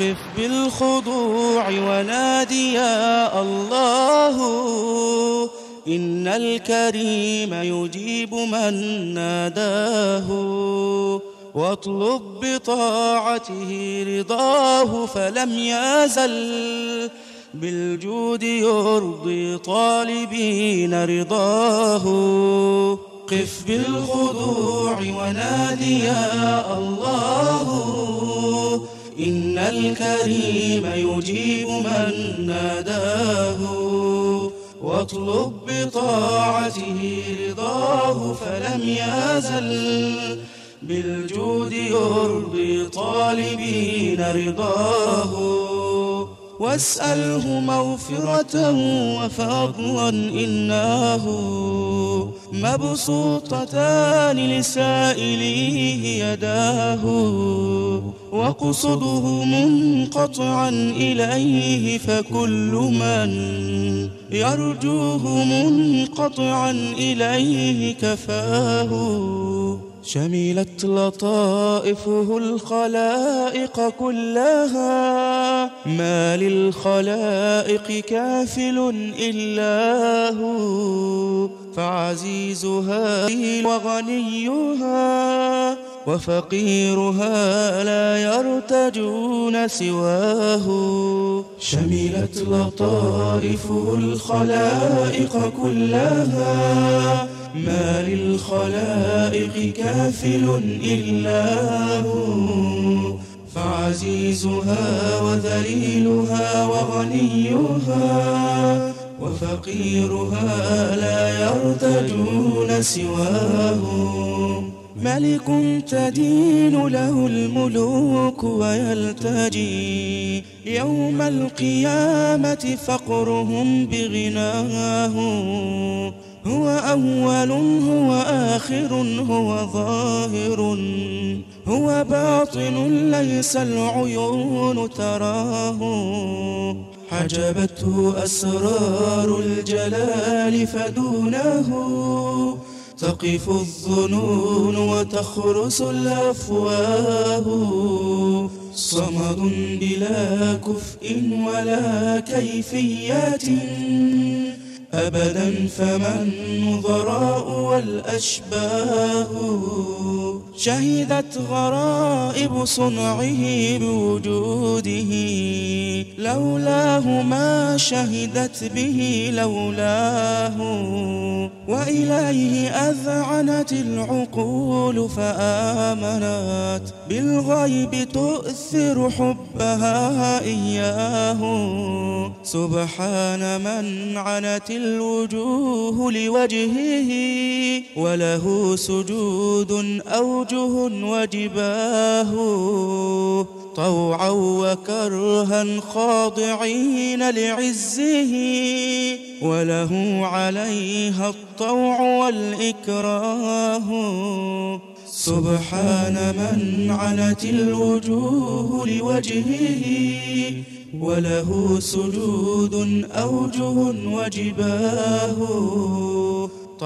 قف بالخضوع ونادي يا الله. إن الكريم يجيب من ناداه. واطلب بطاعته رضاه فلم يزل. بالجود يرضي طالبين رضاه. قف بالخضوع ونادي يا الله. إن الكريم يجيب من ناداه واطلب بطاعته رضاه فلم يزل بالجود يرضي طالبين رضاه واسأله مغفرة وفضلا إنه مبسوطتان لسائليه يداه وقصده منقطعا إليه فكل من يرجوه منقطعا إليه كفاه شملت لطائفه الخلائق كلها. ما للخلائق كافل إلا هو. فعزيزها وغنيها. وفقيرها لا يرتجون سواه. شملت لطائفه الخلائق كلها. ما للخلائق كافل إلا هو. فعزيزها وذليلها وغنيها. وفقيرها لا يرتجون سواه. ملك تدين له الملوك ويلتجي يوم القيامة فقرهم بغناه. هو أول هو آخر هو ظاهر هو باطن ليس العيون تراه. حجبته أسرار الجلال فدونه. تقف الظنون وتخرس الأفواه. صمد بلا كفء ولا كيفيات أبدا فمن نظراء والأشباه. شهدت غرائب صنعه بوجوده. لولاه ما شهدت به لولاه. وإليه أذعنت العقول فآمنت. بالغيب تؤثر حبها إياه. سبحان من عنت الوجوه لوجهه. وله سجود أوجه وجباه طوعا وكرها خاضعين لعزه وله عليها الطوع والإكراه. سبحان من عنت الوجوه لوجهه وله سجود أوجه وجباه.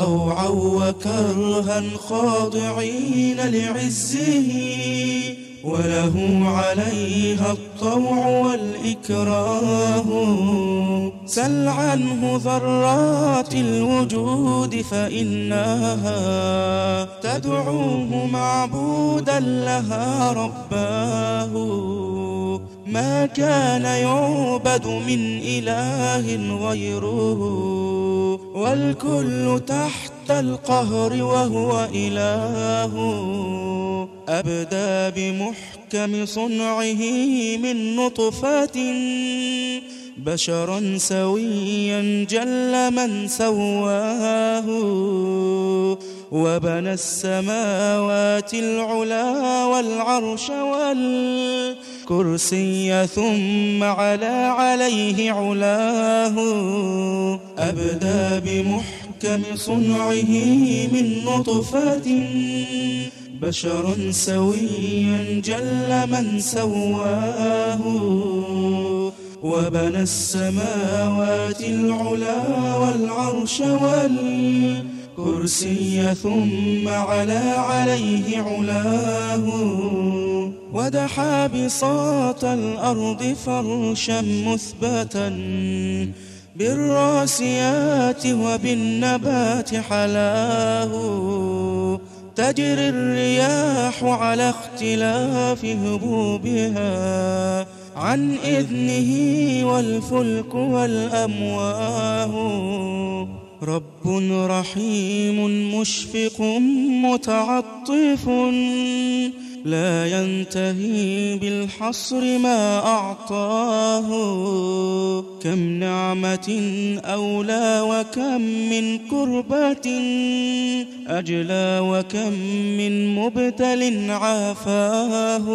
طوعا وكرها خاضعين لعزه وله عليها الطوع والإكراه. سل عنه ذرات الوجود فإنها تدعوه معبودا لها رباه. ما كان يعبد من إله غيره والكل تحت القهر وهو إله. أبدى بمحكم صنعه من نطفة بشرا سويا جل من سواه. وبنى السماوات العلا والعرش والكرسي ثم علا عليه علاه. أبدى بمحكم صنعه من نطفة. بشرا سويا جل من سواه. وبنى السماوات العلا والعرش والكرسي ثم علا عليه علاه. ودحا بساط الأرض فرشا مثبتا بالراسيات وبالنبات حلاه. تجري الرياح على اختلاف هبوبها عن إذنه والفلك والأمواه. رب رحيم مشفق متعطف لا ينتهي بالحصر ما أعطاه. كم نعمة أولى وكم من كربة أجلى وكم من مبتل عافاه.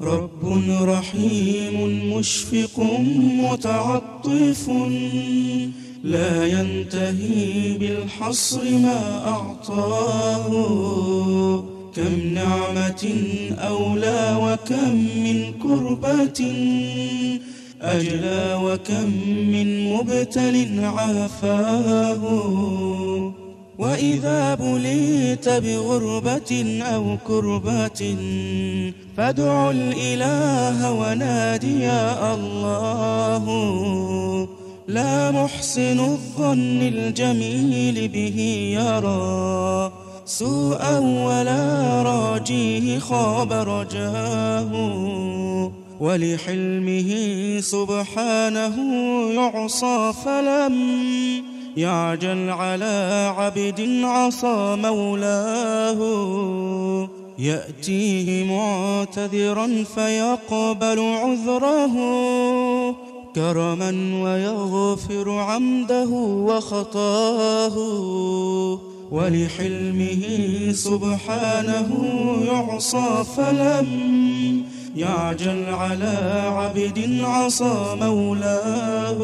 رب رحيم مشفق متعطف لا ينتهي بالحصر ما أعطاه. كم نعمة أولى وكم من كربة أجلى وكم من مبتل عافاه وإذا بليت بغربة أو كربة فادع الإله ونادي يا الله. لا محسن الظن الجميل به يرى. سوءا ولا راجيه خاب رجاه ولحلمه سبحانه يعصى فلم يعجل على عبد عصى مولاه. يأتيه معتذرا فيقبل عذره كرما ويغفر عمده وخطاه. ولحلمه سبحانه يعصى فلم يعجل على عبد عصى مولاه.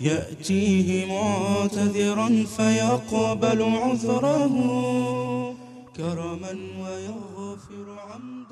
يأتيه معتذرا فيقبل عذره. كرما ويغفر عمده